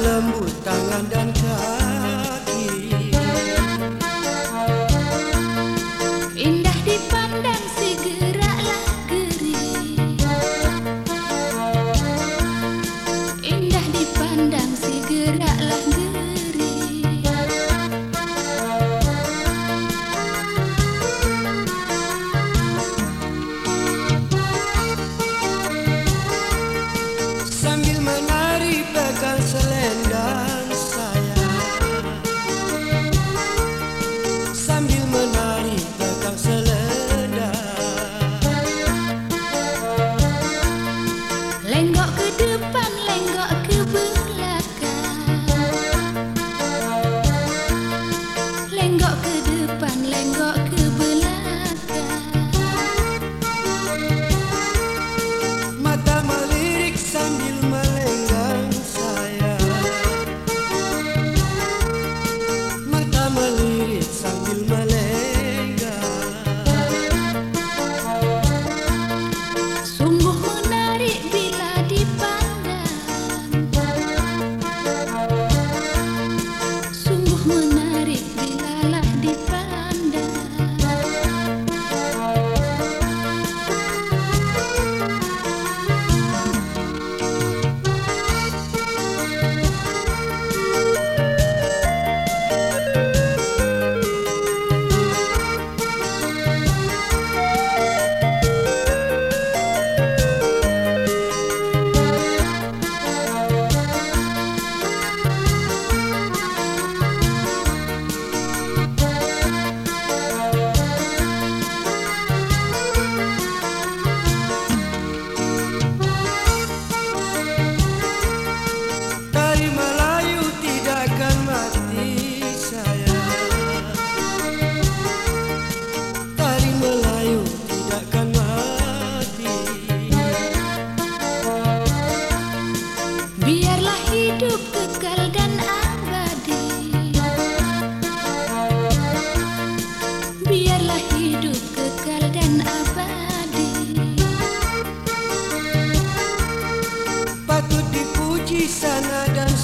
Lembut tangan dan kaki di sana dan